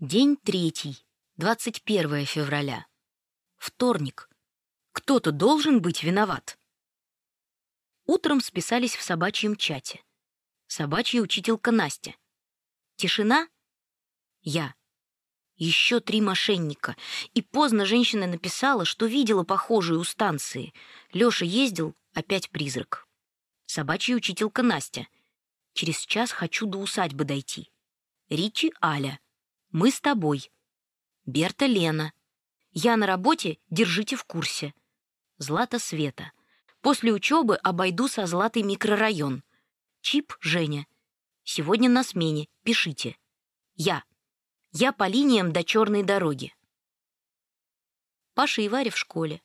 День третий, 21 февраля. Вторник. Кто-то должен быть виноват. Утром списались в собачьем чате. Собачья учителька Настя. Тишина? Я. Еще три мошенника. И поздно женщина написала, что видела похожие у станции. Лёша ездил, опять призрак. Собачья учителька Настя. Через час хочу до усадьбы дойти. Ричи Аля. Мы с тобой. Берта Лена. Я на работе, держите в курсе. Злата Света. После учебы обойду со Златой микрорайон. Чип Женя. Сегодня на смене, пишите. Я. Я по линиям до черной дороги. Паша и Варя в школе.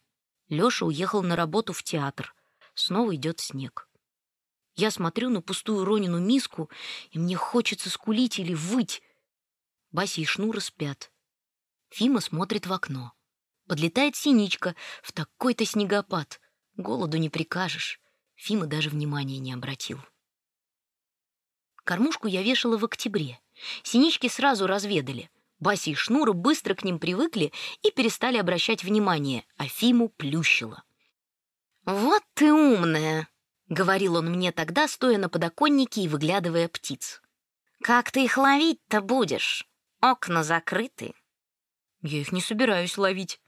Лёша уехал на работу в театр. Снова идет снег. Я смотрю на пустую Ронину миску, и мне хочется скулить или выть. Бася и Шнура спят. Фима смотрит в окно. Подлетает синичка в такой-то снегопад. Голоду не прикажешь. Фима даже внимания не обратил. Кормушку я вешала в октябре. Синички сразу разведали. Бася и Шнура быстро к ним привыкли и перестали обращать внимание, а Фиму плющило. «Вот ты умная!» — говорил он мне тогда, стоя на подоконнике и выглядывая птиц. «Как ты их ловить-то будешь?» Окна закрыты. Я их не собираюсь ловить.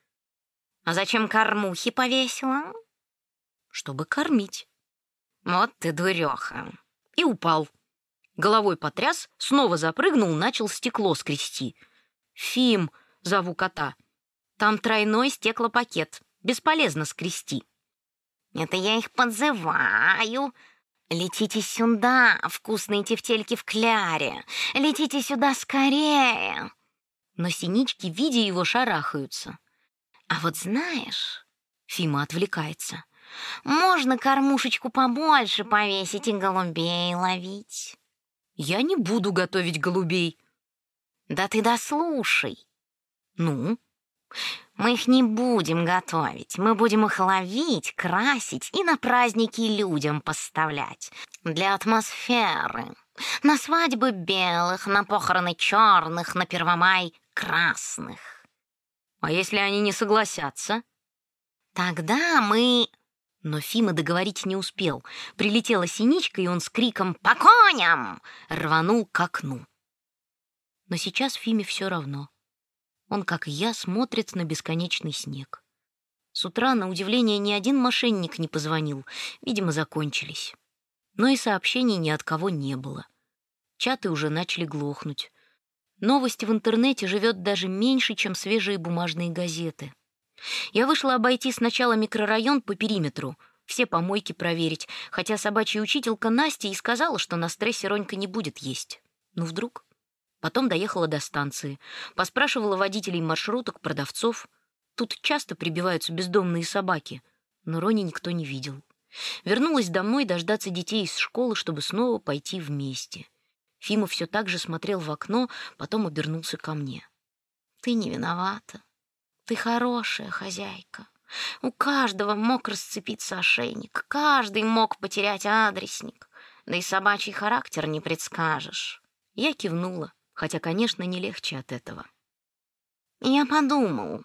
А зачем кормухи повесила? Чтобы кормить. Вот ты дуреха. И упал. Головой потряс, снова запрыгнул, начал стекло скрести. Фим, зову кота. Там тройной стеклопакет. Бесполезно скрести. Это я их подзываю, «Летите сюда, вкусные тефтельки в кляре! Летите сюда скорее!» Но синички, видя его, шарахаются. «А вот знаешь...» — Фима отвлекается. «Можно кормушечку побольше повесить и голубей ловить». «Я не буду готовить голубей». «Да ты дослушай». «Ну?» Мы их не будем готовить. Мы будем их ловить, красить и на праздники людям поставлять. Для атмосферы. На свадьбы белых, на похороны черных, на Первомай красных. А если они не согласятся? Тогда мы... Но Фима договорить не успел. Прилетела синичка, и он с криком «По коням!» рванул к окну. Но сейчас Фиме все равно. Он, как и я, смотрит на бесконечный снег. С утра, на удивление, ни один мошенник не позвонил. Видимо, закончились. Но и сообщений ни от кого не было. Чаты уже начали глохнуть. Новости в интернете живет даже меньше, чем свежие бумажные газеты. Я вышла обойти сначала микрорайон по периметру, все помойки проверить, хотя собачья учителька Настя и сказала, что на стрессе Ронька не будет есть. Ну вдруг? Потом доехала до станции, поспрашивала водителей маршруток, продавцов. Тут часто прибиваются бездомные собаки, но Рони никто не видел. Вернулась домой дождаться детей из школы, чтобы снова пойти вместе. Фима все так же смотрел в окно, потом обернулся ко мне. «Ты не виновата. Ты хорошая хозяйка. У каждого мог расцепиться ошейник, каждый мог потерять адресник, да и собачий характер не предскажешь». Я кивнула хотя, конечно, не легче от этого. Я подумал,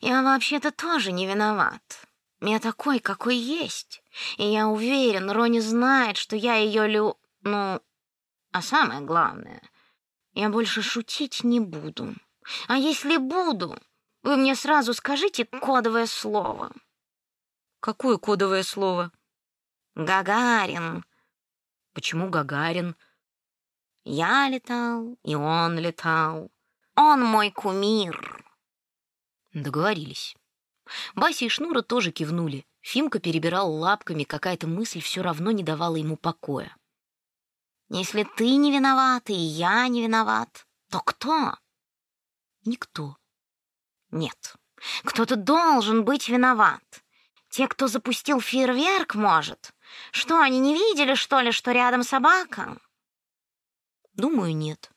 я вообще-то тоже не виноват. Я такой, какой есть. И я уверен, Рони знает, что я ее лю... Ну, а самое главное, я больше шутить не буду. А если буду, вы мне сразу скажите кодовое слово. Какое кодовое слово? Гагарин. Почему Гагарин? Я летал, и он летал. Он мой кумир. Договорились. Бася и Шнура тоже кивнули. Фимка перебирал лапками, какая-то мысль все равно не давала ему покоя. Если ты не виноват, и я не виноват, то кто? Никто. Нет. Кто-то должен быть виноват. Те, кто запустил фейерверк, может. Что, они не видели, что ли, что рядом собака? Думаю, нет.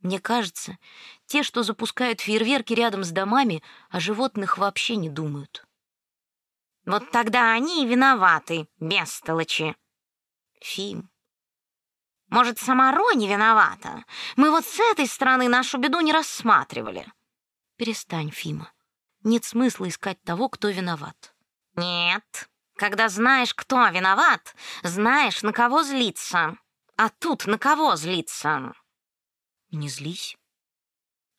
Мне кажется, те, что запускают фейерверки рядом с домами, о животных вообще не думают. Вот тогда они и виноваты, бестолочи. Фим, Может, сама Рони виновата? Мы вот с этой стороны нашу беду не рассматривали. Перестань, Фима. Нет смысла искать того, кто виноват. Нет. Когда знаешь, кто виноват, знаешь, на кого злиться. А тут на кого злиться? Не злись.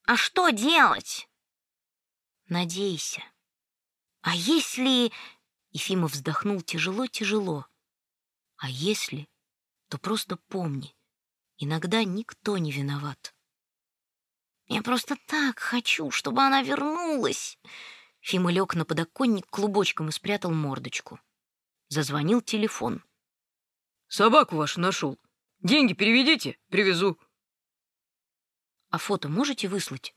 А что делать? Надейся. А если... Ефимов вздохнул тяжело-тяжело. А если, то просто помни, иногда никто не виноват. Я просто так хочу, чтобы она вернулась. Фима лег на подоконник клубочком и спрятал мордочку. Зазвонил телефон. «Собаку вашу нашел. Деньги переведите, привезу». «А фото можете выслать?»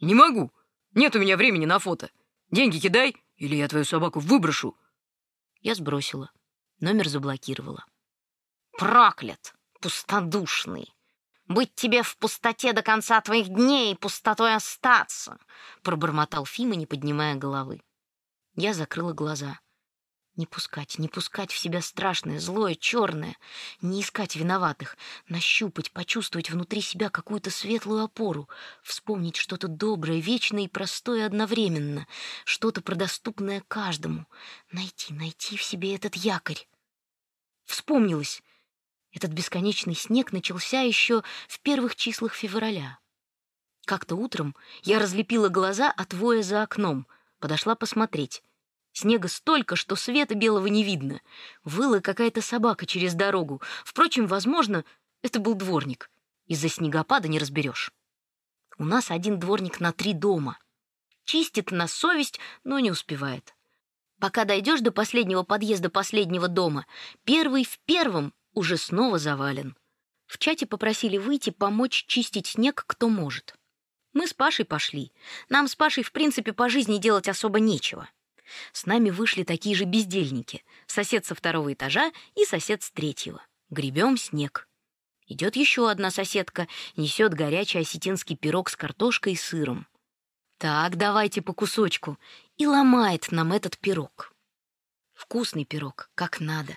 «Не могу. Нет у меня времени на фото. Деньги кидай, или я твою собаку выброшу». Я сбросила. Номер заблокировала. «Проклят! Пустодушный! Быть тебе в пустоте до конца твоих дней и пустотой остаться!» Пробормотал Фима, не поднимая головы. Я закрыла глаза. Не пускать, не пускать в себя страшное, злое, черное, не искать виноватых, нащупать, почувствовать внутри себя какую-то светлую опору, вспомнить что-то доброе, вечное и простое одновременно, что-то продоступное каждому, найти, найти в себе этот якорь. Вспомнилось. Этот бесконечный снег начался еще в первых числах февраля. Как-то утром я разлепила глаза от воя за окном, подошла посмотреть. Снега столько, что света белого не видно. Выла какая-то собака через дорогу. Впрочем, возможно, это был дворник. Из-за снегопада не разберешь. У нас один дворник на три дома. Чистит на совесть, но не успевает. Пока дойдешь до последнего подъезда последнего дома, первый в первом уже снова завален. В чате попросили выйти помочь чистить снег, кто может. Мы с Пашей пошли. Нам с Пашей, в принципе, по жизни делать особо нечего. С нами вышли такие же бездельники. Сосед со второго этажа и сосед с третьего. Гребем снег. Идет еще одна соседка, несет горячий осетинский пирог с картошкой и сыром. Так, давайте по кусочку. И ломает нам этот пирог. Вкусный пирог, как надо.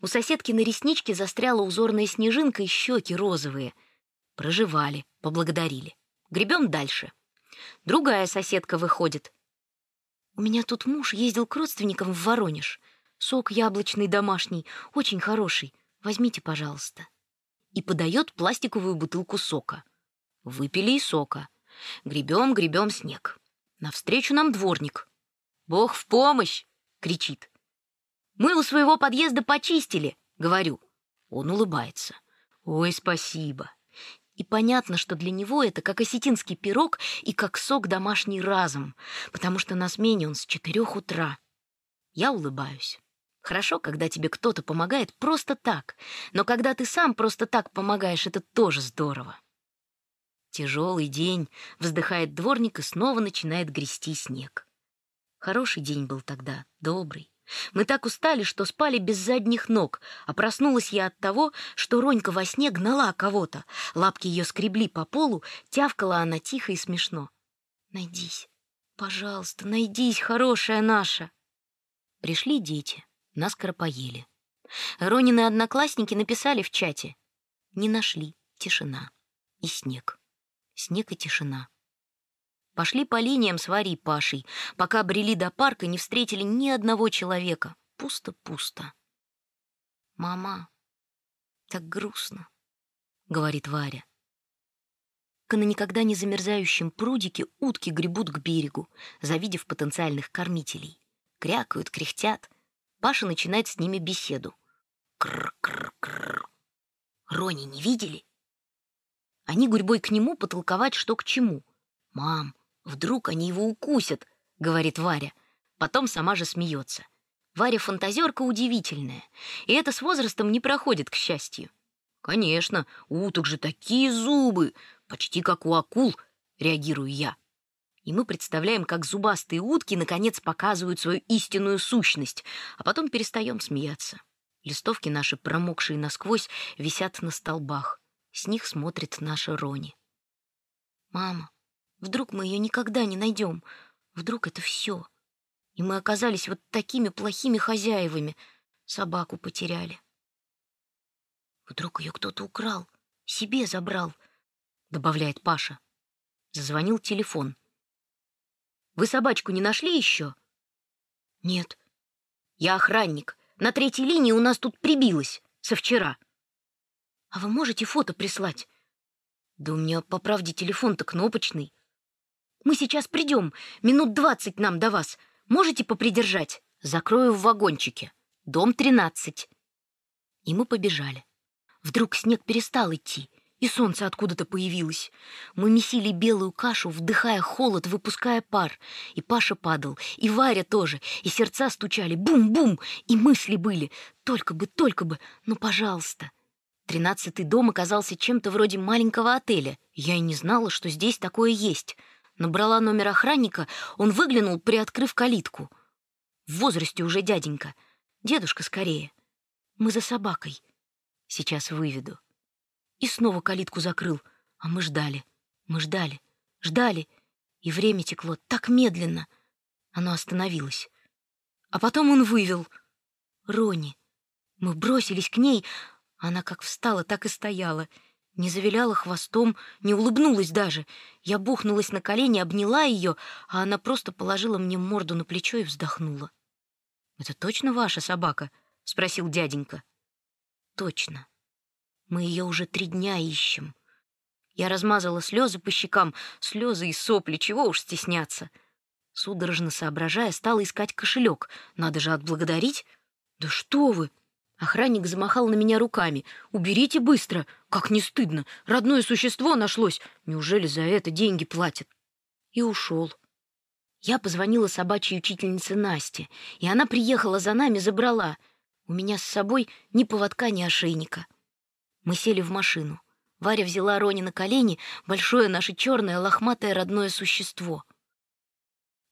У соседки на ресничке застряла узорная снежинка и щеки розовые. Проживали, поблагодарили. Гребем дальше. Другая соседка выходит. У меня тут муж ездил к родственникам в Воронеж. Сок яблочный домашний, очень хороший. Возьмите, пожалуйста. И подает пластиковую бутылку сока. Выпили и сока. Гребем, гребем снег. Навстречу нам дворник. «Бог в помощь!» — кричит. «Мы у своего подъезда почистили», — говорю. Он улыбается. «Ой, спасибо». И понятно, что для него это как осетинский пирог и как сок домашний разом, потому что на смене он с четырех утра. Я улыбаюсь. Хорошо, когда тебе кто-то помогает просто так, но когда ты сам просто так помогаешь, это тоже здорово. Тяжелый день, вздыхает дворник и снова начинает грести снег. Хороший день был тогда, добрый. Мы так устали, что спали без задних ног, а проснулась я от того, что Ронька во сне гнала кого-то. Лапки ее скребли по полу, тявкала она тихо и смешно. «Найдись, пожалуйста, найдись, хорошая наша!» Пришли дети, наскоро поели. Ронины одноклассники написали в чате. Не нашли, тишина. И снег. Снег и тишина. Пошли по линиям с Варей и Пашей, пока брели до парка, не встретили ни одного человека. Пусто-пусто. «Мама, так грустно», — говорит Варя. На никогда не замерзающем прудике утки гребут к берегу, завидев потенциальных кормителей. Крякают, кряхтят. Паша начинает с ними беседу. Кр-кр-кр. Рони не видели? Они гурьбой к нему потолковать, что к чему. «Мам, Вдруг они его укусят, говорит Варя. Потом сама же смеется. Варя фантазерка удивительная, и это с возрастом не проходит, к счастью. Конечно, у уток же такие зубы, почти как у акул, реагирую я. И мы представляем, как зубастые утки наконец показывают свою истинную сущность, а потом перестаем смеяться. Листовки наши, промокшие насквозь, висят на столбах. С них смотрит наша Рони. Мама, Вдруг мы ее никогда не найдем. Вдруг это все. И мы оказались вот такими плохими хозяевами. Собаку потеряли. Вдруг ее кто-то украл, себе забрал, добавляет Паша. Зазвонил телефон. Вы собачку не нашли еще? Нет. Я охранник. На третьей линии у нас тут прибилась со вчера. А вы можете фото прислать? Да у меня, по правде, телефон-то кнопочный. Мы сейчас придем. Минут двадцать нам до вас. Можете попридержать? Закрою в вагончике. Дом тринадцать. И мы побежали. Вдруг снег перестал идти, и солнце откуда-то появилось. Мы месили белую кашу, вдыхая холод, выпуская пар. И Паша падал, и Варя тоже, и сердца стучали бум-бум, и мысли были. Только бы, только бы, ну, пожалуйста. Тринадцатый дом оказался чем-то вроде маленького отеля. Я и не знала, что здесь такое есть. Набрала номер охранника, он выглянул, приоткрыв калитку. В возрасте уже дяденька. Дедушка скорее. Мы за собакой. Сейчас выведу. И снова калитку закрыл, а мы ждали. Мы ждали, ждали, и время текло так медленно. Оно остановилось. А потом он вывел. Рони. Мы бросились к ней, она как встала, так и стояла. Не завиляла хвостом, не улыбнулась даже. Я бухнулась на колени, обняла ее, а она просто положила мне морду на плечо и вздохнула. «Это точно ваша собака?» — спросил дяденька. «Точно. Мы ее уже три дня ищем». Я размазала слезы по щекам, слезы и сопли, чего уж стесняться. Судорожно соображая, стала искать кошелек. Надо же отблагодарить. «Да что вы!» Охранник замахал на меня руками. «Уберите быстро! Как не стыдно! Родное существо нашлось! Неужели за это деньги платят?» И ушел. Я позвонила собачьей учительнице Насте, и она приехала за нами, забрала. У меня с собой ни поводка, ни ошейника. Мы сели в машину. Варя взяла Рони на колени, большое наше черное лохматое родное существо.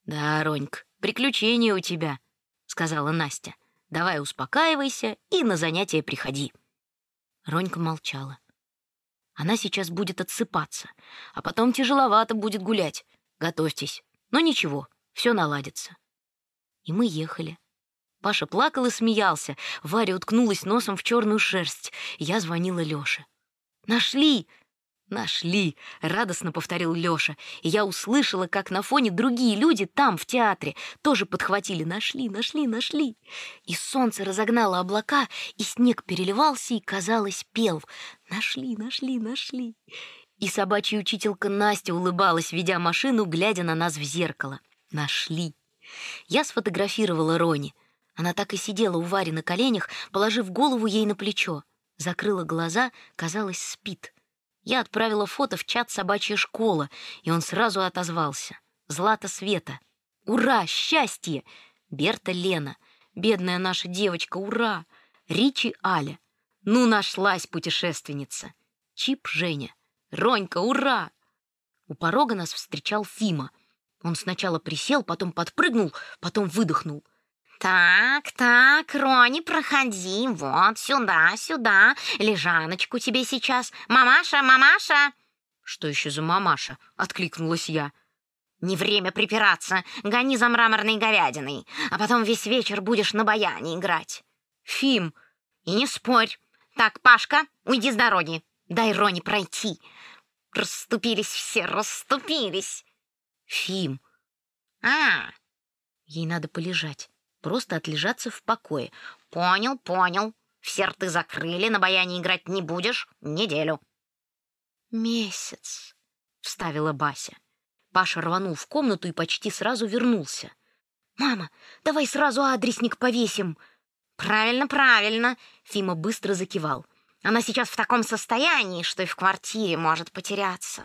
«Да, Ронька, приключения у тебя», — сказала Настя. Давай успокаивайся и на занятия приходи. Ронька молчала. Она сейчас будет отсыпаться, а потом тяжеловато будет гулять. Готовьтесь. Но ничего, все наладится. И мы ехали. Паша плакал и смеялся. Варя уткнулась носом в черную шерсть. Я звонила Лёше. «Нашли!» «Нашли!» — радостно повторил Лёша. И я услышала, как на фоне другие люди там, в театре, тоже подхватили «Нашли, нашли, нашли!» И солнце разогнало облака, и снег переливался и, казалось, пел «Нашли, нашли, нашли!» И собачья учителька Настя улыбалась, ведя машину, глядя на нас в зеркало. «Нашли!» Я сфотографировала Рони. Она так и сидела у Вари на коленях, положив голову ей на плечо. Закрыла глаза, казалось, спит. Я отправила фото в чат «Собачья школа», и он сразу отозвался. «Злата Света! Ура! Счастье!» Берта Лена. «Бедная наша девочка! Ура!» Ричи Аля. «Ну, нашлась путешественница!» Чип Женя. «Ронька, ура!» У порога нас встречал Фима. Он сначала присел, потом подпрыгнул, потом выдохнул. «Так, так, Рони, проходи, вот, сюда, сюда, лежаночку тебе сейчас. Мамаша, мамаша!» «Что еще за мамаша?» — откликнулась я. «Не время припираться, гони за мраморной говядиной, а потом весь вечер будешь на баяне играть». «Фим!» «И не спорь. Так, Пашка, уйди с дороги, дай Рони пройти. Расступились все, расступились». «Фим!» «А, ей надо полежать». Просто отлежаться в покое. Понял, понял. Все рты закрыли, на баяне играть не будешь неделю. Месяц, вставила Бася. Паша рванул в комнату и почти сразу вернулся. Мама, давай сразу адресник повесим. Правильно, правильно, Фима быстро закивал. Она сейчас в таком состоянии, что и в квартире может потеряться.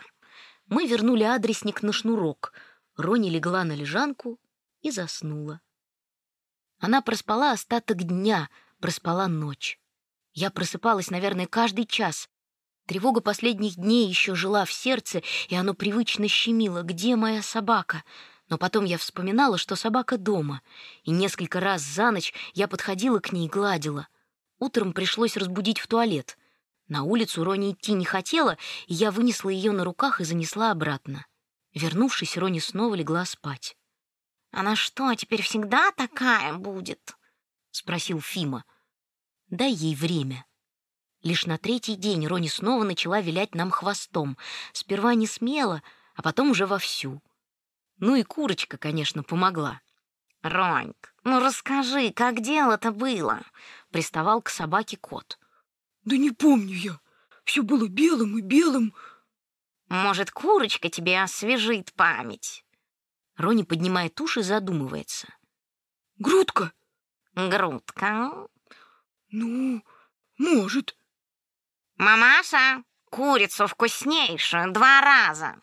Мы вернули адресник на шнурок. Рони легла на лежанку и заснула. Она проспала остаток дня, проспала ночь. Я просыпалась, наверное, каждый час. Тревога последних дней еще жила в сердце, и оно привычно щемило. Где моя собака? Но потом я вспоминала, что собака дома, и несколько раз за ночь я подходила к ней и гладила. Утром пришлось разбудить в туалет. На улицу Рони идти не хотела, и я вынесла ее на руках и занесла обратно. Вернувшись, Рони снова легла спать. Она что, теперь всегда такая будет? спросил Фима. Дай ей время. Лишь на третий день Рони снова начала вилять нам хвостом. Сперва не смело, а потом уже вовсю. Ну и курочка, конечно, помогла. «Роньк, ну расскажи, как дело-то было?» — приставал к собаке кот. «Да не помню я. Все было белым и белым». «Может, курочка тебе освежит память?» Рони поднимает уши и задумывается. «Грудка?» «Грудка?» «Ну, может». «Мамаша, курицу вкуснейшую два раза!»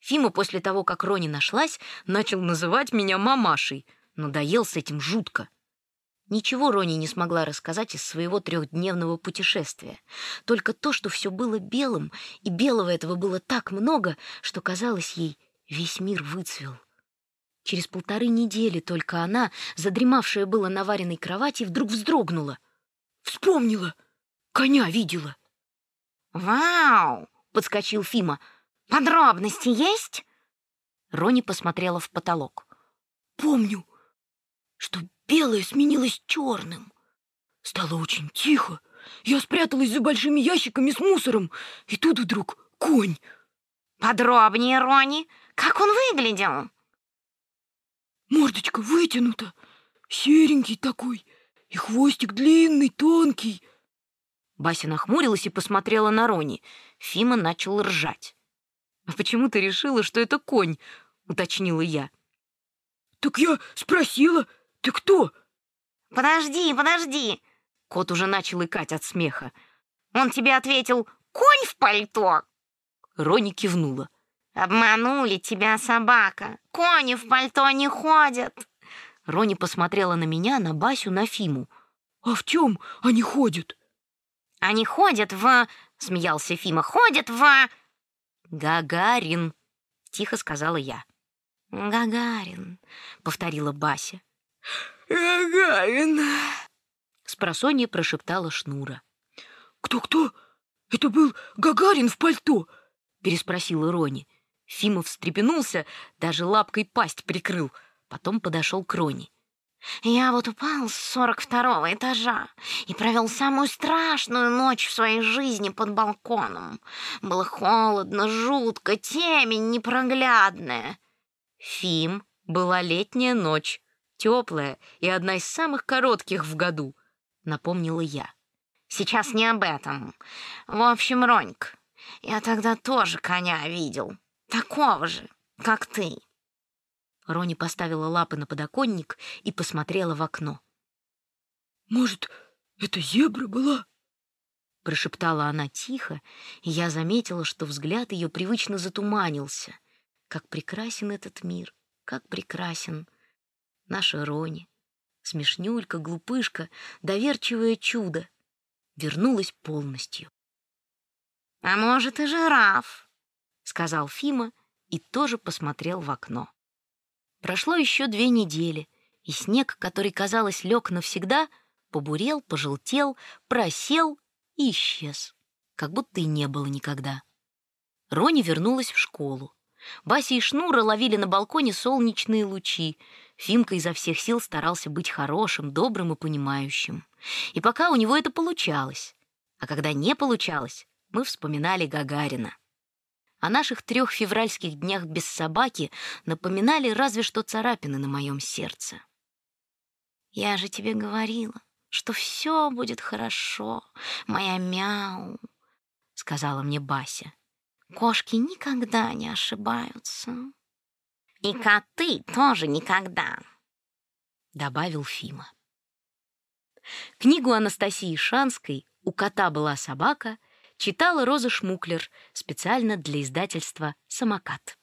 Фима после того, как Рони нашлась, начал называть меня мамашей, но доел с этим жутко. Ничего Рони не смогла рассказать из своего трехдневного путешествия. Только то, что все было белым, и белого этого было так много, что казалось ей, весь мир выцвел. Через полторы недели только она, задремавшая была на вареной кровати, вдруг вздрогнула. Вспомнила! Коня видела! «Вау!» — подскочил Фима. «Подробности есть?» Рони посмотрела в потолок. «Помню, что белое сменилось черным. Стало очень тихо. Я спряталась за большими ящиками с мусором, и тут вдруг конь. Подробнее, Рони, как он выглядел? Мордочка вытянута, серенький такой, и хвостик длинный, тонкий. Бася нахмурилась и посмотрела на Рони. Фима начал ржать. «А почему ты решила, что это конь?» — уточнила я. «Так я спросила, ты кто?» «Подожди, подожди!» Кот уже начал икать от смеха. «Он тебе ответил, конь в пальто!» Рони кивнула. «Обманули тебя, собака! Кони в пальто не ходят!» Рони посмотрела на меня, на Басю, на Фиму. «А в чем они ходят?» «Они ходят в...» — смеялся Фима. «Ходят в...» «Гагарин!» — тихо сказала я. «Гагарин», — повторила Бася. «Гагарин!» — спросонья прошептала Шнура. «Кто-кто? Это был Гагарин в пальто?» — переспросила Рони. Фима встрепенулся, даже лапкой пасть прикрыл. Потом подошел к Рони. «Я вот упал с сорок второго этажа и провел самую страшную ночь в своей жизни под балконом. Было холодно, жутко, темень непроглядная». Фим была летняя ночь, теплая и одна из самых коротких в году, напомнила я. Сейчас не об этом. В общем, Роньк, я тогда тоже коня видел. Такого же, как ты. Рони поставила лапы на подоконник и посмотрела в окно. «Может, это зебра была?» Прошептала она тихо, и я заметила, что взгляд ее привычно затуманился. Как прекрасен этот мир, как прекрасен наша Рони. Смешнюлька, глупышка, доверчивое чудо. Вернулась полностью. «А может, и жираф», — сказал Фима и тоже посмотрел в окно. Прошло еще две недели, и снег, который, казалось, лег навсегда, побурел, пожелтел, просел и исчез, как будто и не было никогда. Рони вернулась в школу. Бася и Шнура ловили на балконе солнечные лучи. Фимка изо всех сил старался быть хорошим, добрым и понимающим. И пока у него это получалось. А когда не получалось, мы вспоминали Гагарина. О наших трех февральских днях без собаки напоминали разве что царапины на моем сердце. «Я же тебе говорила, что все будет хорошо, моя мяу», — сказала мне Бася. «Кошки никогда не ошибаются». «И коты тоже никогда», — добавил Фима. Книгу Анастасии Шанской «У кота была собака» читала Роза Шмуклер специально для издательства «Самокат».